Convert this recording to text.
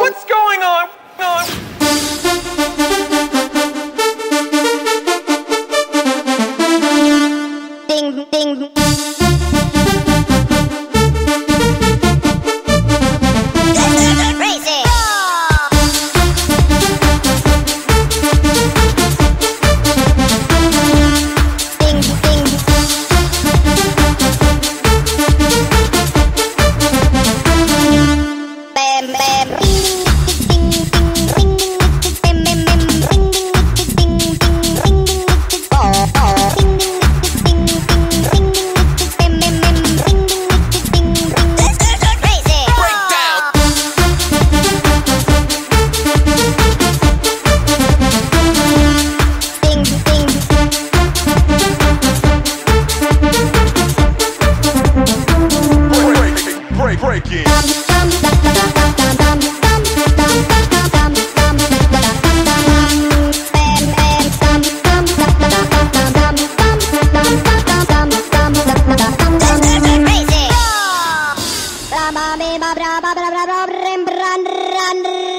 What's going on? Ding, ding. American. Bra